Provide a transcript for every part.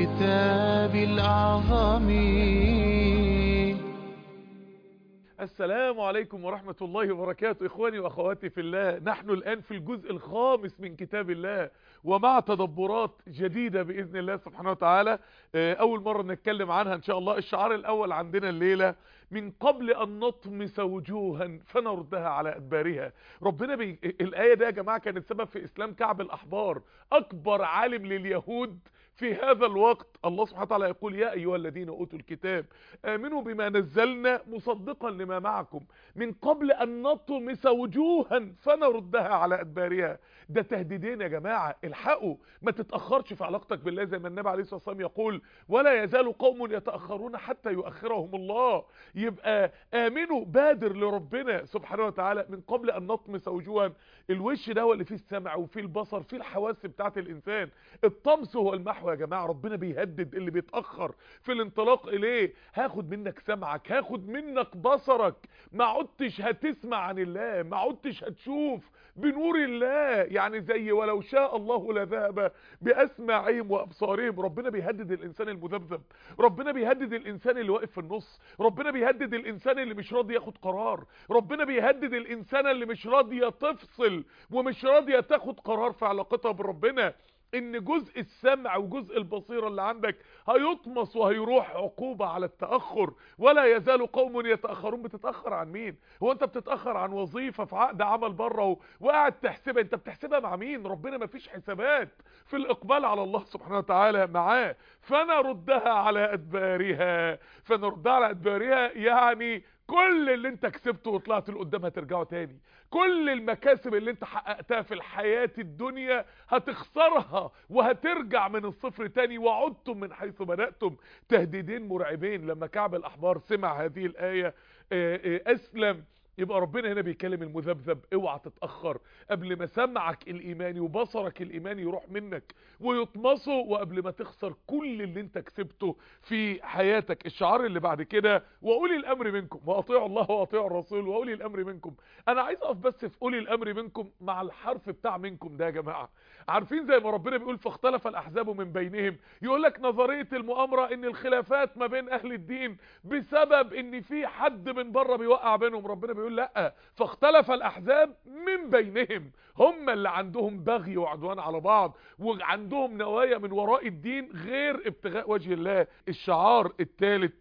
بالكتاب الأعظم السلام عليكم ورحمة الله وبركاته. إخواني وأخواتي في الله نحن الآن في الجزء الخامس من كتاب الله ومع تدبرات جديدة بإذن الله سبحانه وتعالى. أول مرة نتكلم عنها إن شاء الله. الشعار الأول عندنا الليلة من قبل أن نطمس وجوها فنردها على أدبارها. ربنا بي... الآية ده يا جماعة كانت سبب في إسلام كعب الأحبار أكبر عالم لليهود. في هذا الوقت الله سبحانه وتعالى يقول يا أيها الذين أوتوا الكتاب آمنوا بما نزلنا مصدقا لما معكم من قبل أن نطمس وجوها فنردها على أدبارها. ده تهديدين يا جماعة الحقوا ما تتأخرش في علاقتك بالله زي ما النبي عليه الصلاة والسلام يقول ولا يزال قوم يتأخرون حتى يؤخرهم الله. يبقى آمنوا بادر لربنا سبحانه وتعالى من قبل أن نطمس وجوها. الوش ده هو اللي فيه السمع وفيه البصر فيه الحواس بتاعت الإنسان. الطمس هو المحو يا جماعة ربنا بيهدد اللي بيتأخر في الانطلاق إليه. هاخد منك سمعك هاخد منك بصرك. ما عدتش هتسمع عن الله ما عدتش هتشوف بنور الله. يعني زي ولو شاء الله لذهب بأسماعهم وأبصارهم. ربنا بيهدد الإنسان المذبذب. ربنا بيهدد الإنسان اللي واقف في النص. ربنا بيهدد الإنسان اللي مش راضي ياخد قرار. ربنا بيهدد الإنسان اللي مش راضية تفصل ومش راضية تاخد قرار في علاقتها بربنا. إن جزء السمع وجزء البصيرة اللي عندك هيطمس وهيروح عقوبة على التأخر ولا يزال قوم يتأخرون. بتتأخر عن مين؟ هو أنت بتتأخر عن وظيفة في عقد عمل بره وقاعد تحسبها. أنت بتحسبها مع مين؟ ربنا ما فيش حسابات في الإقبال على الله سبحانه وتعالى معاه. فنردها على أدبارها. فنردها على أدبارها يعني كل اللي انت كسبته وطلعت لقدام هترجعه تاني. كل المكاسب اللي انت حققتها في الحياة الدنيا هتخسرها وهترجع من الصفر تاني وعدتم من حيث بدأتم. تهديدين مرعبين. لما كعب الأحبار سمع هذه الآية أسلم. يبقى ربنا هنا بيكلم المذبذب اوعى تتأخر. قبل ما سمعك الإيماني وبصرك الإيماني يروح منك ويطمسه وقبل ما تخسر كل اللي انت كسبته في حياتك. الشعار اللي بعد كده وأولي الأمر منكم. وأطيعوا الله وأطيعوا الرسول وأولي الأمر منكم. أنا عايز أقف بس في أولي الأمر منكم مع الحرف بتاع منكم ده يا جماعة. عارفين زي ما ربنا بيقول فاختلف الأحزاب من بينهم. يقول لك نظرية المؤامرة إن الخلافات ما بين أهل الدين بسبب إن في حد من بره بيوقع بينهم. ربنا بيقول لا فاختلف الأحزاب من بينهم. هم اللي عندهم بغي وعدوان على بعض وعندهم نوايا من وراء الدين غير ابتغاء وجه الله. الشعار الثالث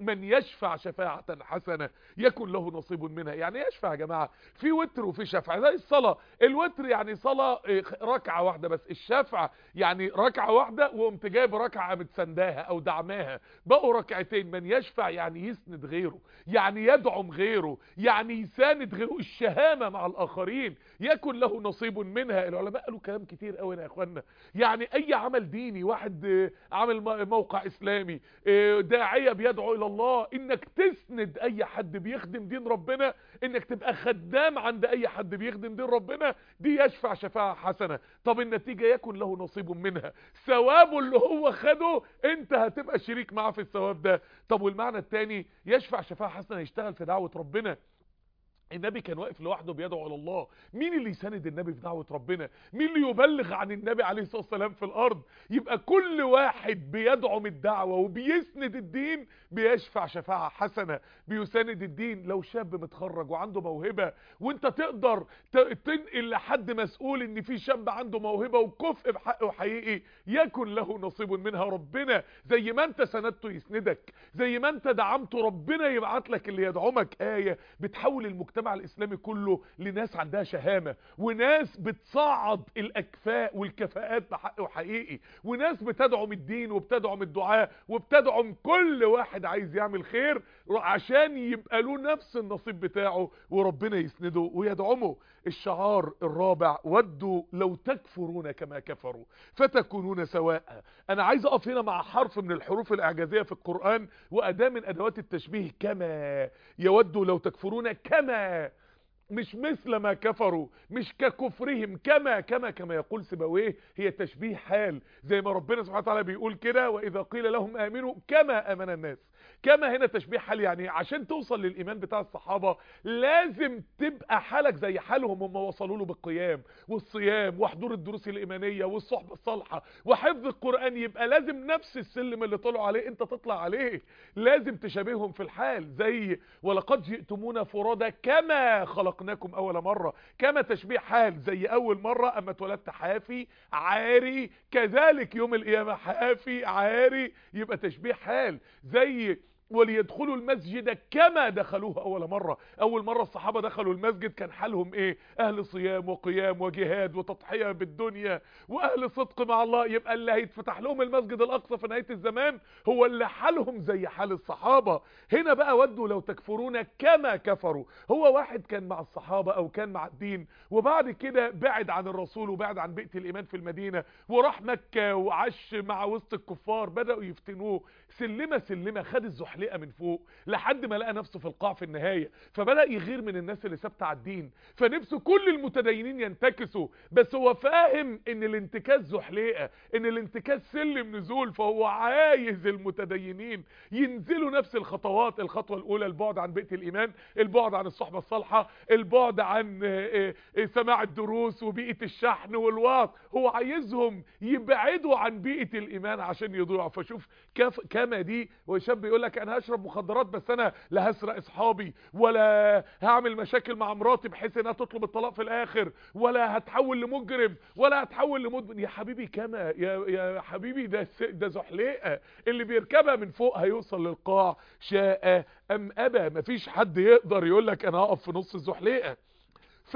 من يشفع شفاعة حسنة يكن له نصيب منها. يعني يشفع يا جماعة؟ في وتر وفي شفع. زي الصلاة. الوتر يعني صلاة ركعة واحدة بس. الشفع يعني ركعة واحدة وقمت جايب ركعة متسنداها أو دعماها. بقوا ركعتين. من يشفع يعني يسند غيره يعني يدعم غيره يعني يساند غيره. الشهامة مع الآخرين يكن له نصيب منها. العلماء قالوا كلام كتير قوي يا اخوانا يعني أي عمل ديني واحد عامل موقع إسلامي داعية بيدعو إلى الله إنك تسند أي حد بيخدم دين ربنا إنك تبقى خدام عند أي حد بيخدم دين ربنا دي يشفع شفاعة حسنة. طب النتيجة يكن له نصيب منها. ثوابه اللي هو خده أنت هتبقى شريك معاه في الثواب ده. طب والمعنى التاني يشفع شفاعة حسنة يشتغل في دعوة ربنا. النبي كان واقف لوحده بيدعو إلى الله. مين اللي يساند النبي في دعوة ربنا؟ مين اللي يبلغ عن النبي عليه الصلاة والسلام في الأرض؟ يبقى كل واحد بيدعم الدعوة وبيسند الدين بيشفع شفاعة حسنة بيساند الدين لو شاب متخرج وعنده موهبة. وأنت تقدر تنقل لحد مسؤول إن في شاب عنده موهبة وكفء بحقه حقيقي يكن له نصيب منها ربنا. زي ما أنت سندته يسندك زي ما أنت دعمته ربنا يبعت لك اللي يدعمك آية بتحول المجتمع المجتمع الإسلامي كله لناس عندها شهامة وناس بتصعد الأكفاء والكفاءات بحق وحقيقي وناس بتدعم الدين وبتدعم الدعاء وبتدعم كل واحد عايز يعمل خير عشان يبقى له نفس النصيب بتاعه وربنا يسنده ويدعمه. الشعار الرابع ودوا لو تكفرون كما كفروا فتكونون سواء. أنا عايز أقف هنا مع حرف من الحروف الإعجازية في القرآن وأداة من أدوات التشبيه كما يودوا لو تكفرون كما there. مش مثل ما كفروا مش ككفرهم كما كما كما يقول سيبويه هي تشبيه حال. زي ما ربنا سبحانه وتعالى بيقول كده وإذا قيل لهم آمنوا كما آمن الناس. كما هنا تشبيه حال يعني عشان توصل للإيمان بتاع الصحابة لازم تبقى حالك زي حالهم هم وصلوا له بالقيام والصيام وحضور الدروس الإيمانية والصحبه الصالحة وحفظ القرآن. يبقى لازم نفس السلم اللي طلعوا عليه انت تطلع عليه. لازم تشابههم في الحال زي ولقد جئتمونا فرادى كما خلقناكم أول مرة. كما تشبيه حال زي أول مرة أما اتولدت حافي عاري. كذلك يوم القيامة حافي عاري. يبقى تشبيه حال زي وليدخلوا المسجد كما دخلوه أول مرة. أول مرة الصحابة دخلوا المسجد كان حالهم إيه؟ أهل صيام وقيام وجهاد وتضحية بالدنيا وأهل صدق مع الله. يبقى اللي هيتفتح لهم المسجد الأقصى في نهاية الزمان هو اللي حالهم زي حال الصحابة. هنا بقى ودوا لو تكفرون كما كفروا. هو واحد كان مع الصحابة أو كان مع الدين وبعد كده بعد عن الرسول وبعد عن بيئة الإيمان في المدينة وراح مكة وعاش مع وسط الكفار بدأوا يفتنوه. سلمة سلمة خد الزحلقة من فوق لحد ما لقى نفسه في القاع في النهاية. فبدأ يغير من الناس اللي ثابته على الدين. فنفسه كل المتدينين ينتكسوا. بس هو فاهم إن الانتكاس زحلقة إن الانتكاس سلم نزول. فهو عايز المتدينين ينزلوا نفس الخطوات. الخطوة الأولى البعد عن بيئة الإيمان البعد عن الصحبة الصالحة البعد عن سماع الدروس وبيئة الشحن والوعظ. هو عايزهم يبعدوا عن بيئة الإيمان عشان يضيعوا. فشوف كما دي وشاب بيقول لك أنا هشرب مخدرات بس أنا لا هسرق أصحابي ولا هعمل مشاكل مع مراتي بحيث إنها تطلب الطلاق في الآخر ولا هتحول لمجرم ولا هتحول لمدمن. يا حبيبي كما يا يا حبيبي ده ده زحليقة اللي بيركبها من فوق هيوصل للقاع. شاء أم أبى. مفيش حد يقدر يقول لك أنا هقف في نص الزحليقة.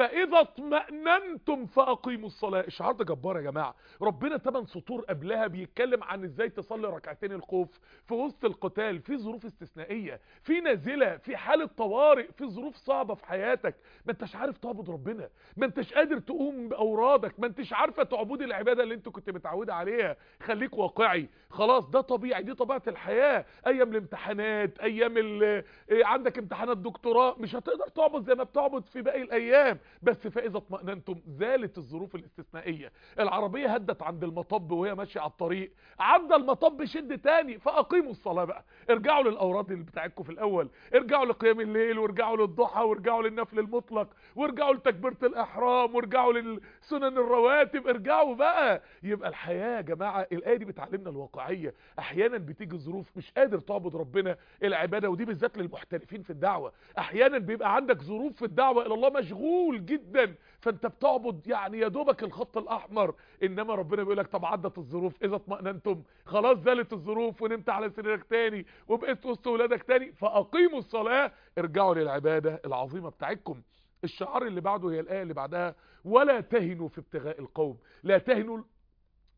فإذا اطمأننتم فأقيموا الصلاة. الشعار ده جبار يا جماعة. ربنا ثمان سطور قبلها بيتكلم عن إزاي تصلي ركعتين الخوف في وسط القتال في ظروف استثنائية في نازلة في حالة طوارئ في ظروف صعبة في حياتك. ما انتش عارف تعبد ربنا. ما انتش قادر تقوم بأورادك. ما انتش عارفة تعبدي العبادة اللي انت كنت متعوده عليها. خليك واقعي. خلاص ده طبيعي. دي طبيعة الحياة. أيام الامتحانات أيام ال عندك امتحانات دكتوراه. مش هتقدر تعبد زي ما بتعبد في باقي الأيام. بس فإذا اطمأننتم زالت الظروف الاستثنائية. العربية هدت عند المطب وهي ماشية على الطريق. عدى المطب شد تاني فأقيموا الصلاة بقى. ارجعوا للاوراد اللي بتاعتكم في الأول. ارجعوا لقيام الليل وارجعوا للضحى وارجعوا للنفل المطلق وارجعوا لتكبيرة الأحرام وارجعوا للسنن الرواتب. ارجعوا بقى. يبقى الحياة يا جماعة الآية دي بتعلمنا الواقعية. أحيانا بتيجي ظروف مش قادر تعبد ربنا العبادة ودي بالذات للمحترفين في الدعوة. أحيانا بيبقى عندك ظروف في الدعوة إلى الله مشغول. جدا. فأنت بتعبد يعني يا دوبك الخط الأحمر. إنما ربنا بيقول لك طب عدت الظروف. إذا اطمأننتم. خلاص زالت الظروف ونمت على سريرك تاني وبقيت وسط ولادك تاني. فأقيموا الصلاة. ارجعوا للعبادة العظيمة بتاعتكم. الشعار اللي بعده هي الآية اللي بعدها. ولا تهنوا في ابتغاء القوم. لا تهنوا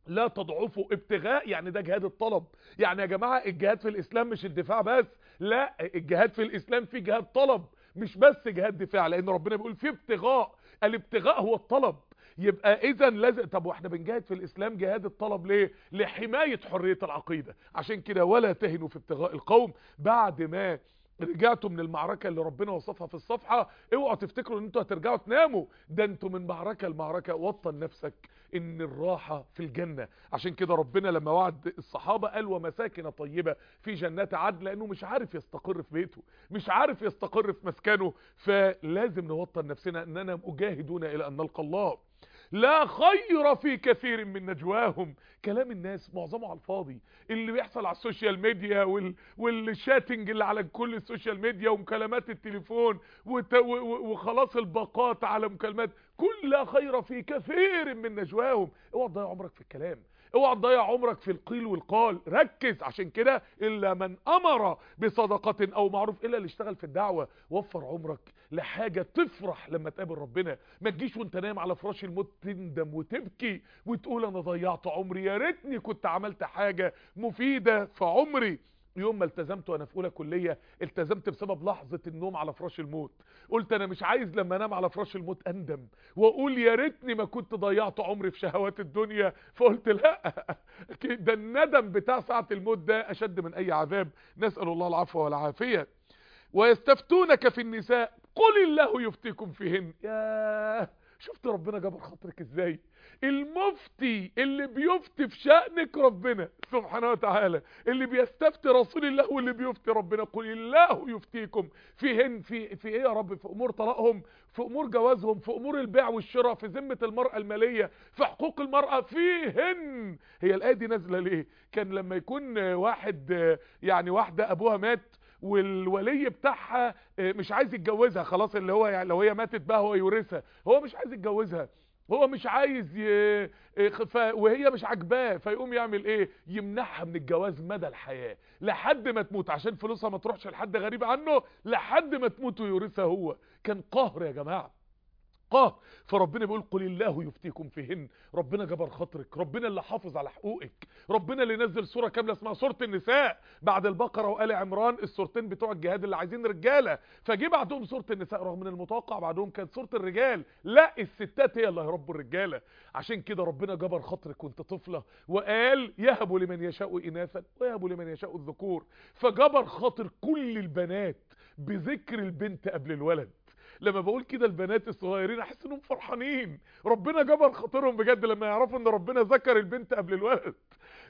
لا تضعفوا. ابتغاء يعني ده جهاد الطلب. يعني يا جماعة الجهاد في الإسلام مش الدفاع بس. لا الجهاد في الإسلام في جهاد طلب. مش بس جهاد دفاع لأن ربنا بيقول في ابتغاء الابتغاء هو الطلب. يبقى اذا لازم طب وإحنا بنجاهد في الإسلام جهاد الطلب ليه؟ لحماية حرية العقيدة. عشان كده ولا تهنوا في ابتغاء القوم بعد ما رجعتوا من المعركة اللي ربنا وصفها في الصفحة. اوعوا تفتكروا ان أنتوا هترجعوا تناموا. ده أنتوا من معركة لمعركة. وطن نفسك ان الراحة في الجنة. عشان كده ربنا لما وعد الصحابة قال ومساكن طيبة في جنات عدن لأنه مش عارف يستقر في بيته مش عارف يستقر في مسكنه. فلازم نوطن نفسنا إننا مجاهدون إلى أن نلقى الله. لا خير في كثير من نجواهم. كلام الناس معظمه على الفاضي. اللي بيحصل على ال social media وال... وال chatting اللي على كل ال social media ومكالمات التليفون وت... و... وخلاص الباقات على مكالمات. كل لا خير في كثير من نجواهم. اوعى تضيع عمرك في الكلام. اوعى تضيع عمرك في القيل والقال. ركز عشان كده إلا من أمر بصدقة أو معروف إلا اللي اشتغل في الدعوة. وفر عمرك لحاجة تفرح لما تقابل ربنا. ما تجيش وانت نايم على فراش الموت تندم وتبكي وتقول أنا ضيعت عمري. يا ريتني كنت عملت حاجة مفيدة في عمري. يوم ما التزمت وأنا في اولى كلية التزمت بسبب لحظة النوم على فراش الموت. قلت أنا مش عايز لما أنام على فراش الموت أندم. وأقول يا ريتني ما كنت ضيعت عمري في شهوات الدنيا. فقلت لا. ده الندم بتاع ساعة الموت ده أشد من أي عذاب. نسأل الله العفو والعافية. ويستفتونك في النساء. قل الله يفتيكم فيهن. يا شفت ربنا جبر خاطرك إزاي؟ المفتي اللي بيفتي في شأنك ربنا. سبحانه وتعالى. اللي بيستفتي رسول الله واللي بيفتي ربنا. قل الله يفتيكم. فيهن في في إيه يا رب؟ في أمور طلاقهم في أمور جوازهم في أمور البيع والشراء في ذمة المرأة المالية في حقوق المرأة. فيهن هي الآية دي نازلة ليه؟ كان لما يكون واحد يعني واحدة أبوها مات والولي بتاعها مش عايز يتجوزها خلاص اللي هو يعني لو هي ماتت بقى هو يورثها. هو مش عايز يتجوزها. هو مش عايز ي... ف... وهي مش عاجباه فيقوم يعمل إيه؟ يمنعها من الجواز مدى الحياة. لحد ما تموت عشان فلوسها ما تروحش لحد غريب عنه لحد ما تموت ويورثها هو. كان قهر يا جماعة. قهر فربنا بيقول قل الله يفتيكم فيهن. ربنا جبر خاطرك. ربنا اللي حافظ على حقوقك. ربنا اللي نزل سورة كاملة اسمها سورة النساء بعد البقرة وآل عمران السورتين بتوع الجهاد اللي عايزين رجالة. فجي بعدهم سورة النساء رغم من المتوقع بعدهم كانت سورة الرجال. لا الستات هي اللي هيربوا الرجالة. عشان كده ربنا جبر خاطرك وأنت طفلة. وقال يهب لمن يشاء إناثا ويهب لمن يشاء الذكور. فجبر خاطر كل البنات بذكر البنت قبل الولد. لما بقول كده البنات الصغيرين أحس إنهم فرحانين. ربنا جبر خاطرهم بجد لما يعرفوا إن ربنا ذكر البنت قبل الولد.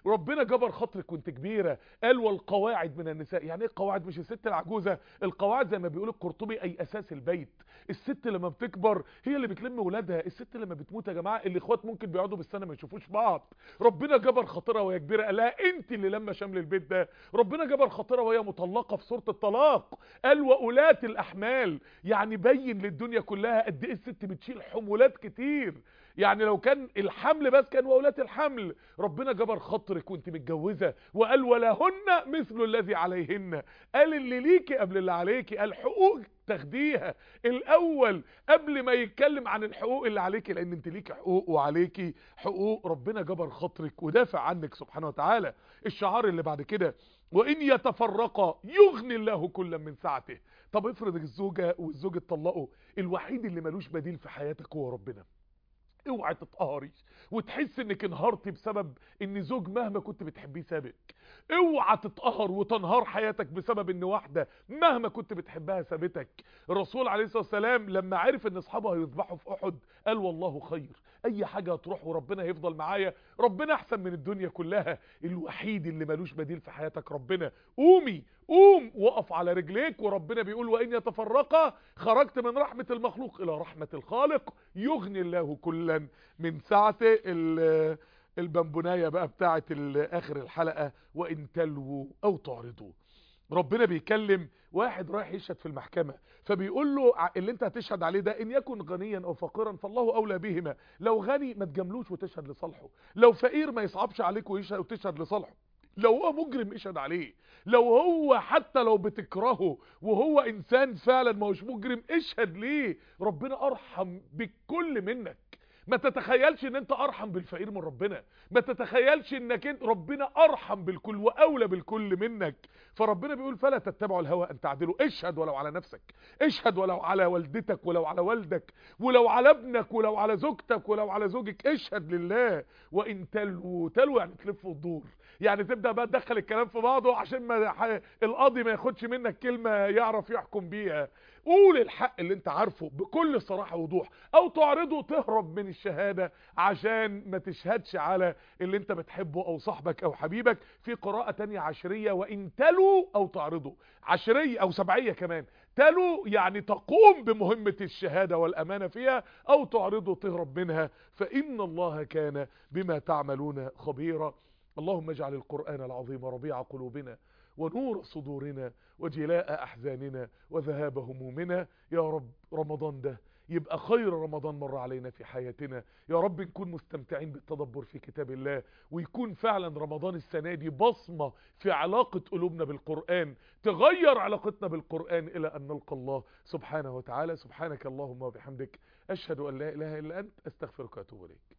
ربنا جبر خاطرك وانت كبيرة. قال والقواعد من النساء. يعني إيه القواعد؟ مش الست العجوزة. القواعد زي ما بيقول القرطبي أي أساس البيت. الست لما بتكبر هي اللي بتلم ولادها. الست لما بتموت يا جماعة الإخوات ممكن بيقعدوا بالسنة ما يشوفوش بعض. ربنا جبر خاطرها وهي كبيرة. قال لها أنت اللي لما شمل البيت ده. ربنا جبر خاطرها وهي مطلقة في سوره الطلاق. قال وأولات الأحمال. يعني بين للدنيا كلها قد إيه الست بتشيل حمولات كتير. يعني لو كان الحمل بس كان وأولات الحمل ربنا جبر خاطرك وانت متجوزة وقال ولهن مثل الذي عليهن. قال اللي ليكي قبل اللي عليكي قال حقوق تاخديها. الأول قبل ما يتكلم عن الحقوق اللي عليكي لأن انت ليكي حقوق وعليكي حقوق ربنا جبر خاطرك ودافع عنك سبحانه وتعالى. الشعار اللي بعد كده وإن يتفرقا يغني الله كلا من سعته. طب افرض الزوجة والزوج اتطلقوا الوحيد اللي ملوش بديل في حياتك هو ربنا. اوعى تتقهري وتحس انك انهارتي بسبب ان زوج مهما كنت بتحبيه سابك اوعى تتقهر وتنهار حياتك بسبب إن واحدة مهما كنت بتحبها سابتك الرسول عليه الصلاة والسلام لما عرف إن أصحابه هيذبحوا في أحد قال والله خير. أي حاجة هتروح وربنا هيفضل معايا ربنا أحسن من الدنيا كلها. الوحيد اللي ملوش بديل في حياتك ربنا. قومي قوم وقف على رجليك وربنا بيقول وإن يتفرقا خرجت من رحمة المخلوق إلى رحمة الخالق يغني الله كلا. من سعته البنبناية بقى بتاعه آخر الحلقة وإن تلووا أو تعرضوا. ربنا بيكلم واحد رايح يشهد في المحكمة فبيقول له اللي انت هتشهد عليه ده إن يكن غنيا أو فقيرا فالله أولى بهما. لو غني ما تجاملوش وتشهد لصالحه. لو فقير ما يصعبش عليك ويشهد وتشهد لصالحه. لو هو مجرم اشهد عليه. لو هو حتى لو بتكرهه وهو إنسان فعلا ما هوش مجرم اشهد ليه؟ ربنا أرحم بالكل منك. ما تتخيلش إن أنت أرحم بالفقير من ربنا. ما تتخيلش إنك انت ربنا أرحم بالكل وأولى بالكل منك. فربنا بيقول فلا تتبعوا الهوى أن تعدلوا. اشهد ولو على نفسك. اشهد ولو على والدتك ولو على والدك ولو على ابنك ولو على زوجتك ولو على زوجك. اشهد لله. وإن تلو تلو يعني تلف وتدور يعني تبدأ بقى تدخل الكلام في بعضه عشان ما القاضي ما ياخدش منك كلمة يعرف يحكم بيها. قول الحق اللي انت عارفه بكل صراحة ووضوح أو تعرضه تهرب من الشهادة عشان ما تشهدش على اللي انت بتحبه أو صاحبك أو حبيبك في قراءة تانية عشرية وإن تلوا أو تعرضوا عشرية أو سبعية كمان. تلو يعني تقوم بمهمة الشهادة والأمانة فيها أو تعرضوا تهرب منها. فإن الله كان بما تعملون خبيرا. اللهم اجعل القرآن العظيم ربيع قلوبنا. ونور صدورنا وجلاء أحزاننا وذهاب همومنا يا رب رمضان ده يبقى خير رمضان مر علينا في حياتنا. يا رب نكون مستمتعين بالتدبر في كتاب الله ويكون فعلا رمضان السنة دي بصمة في علاقة قلوبنا بالقرآن تغير علاقتنا بالقرآن إلى أن نلقى الله سبحانه وتعالى. سبحانك اللهم وبحمدك أشهد أن لا إله إلا أنت أستغفرك وأتوب إليك.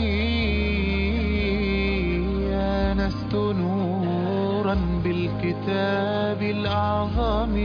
نورا بالكتاب الأعظم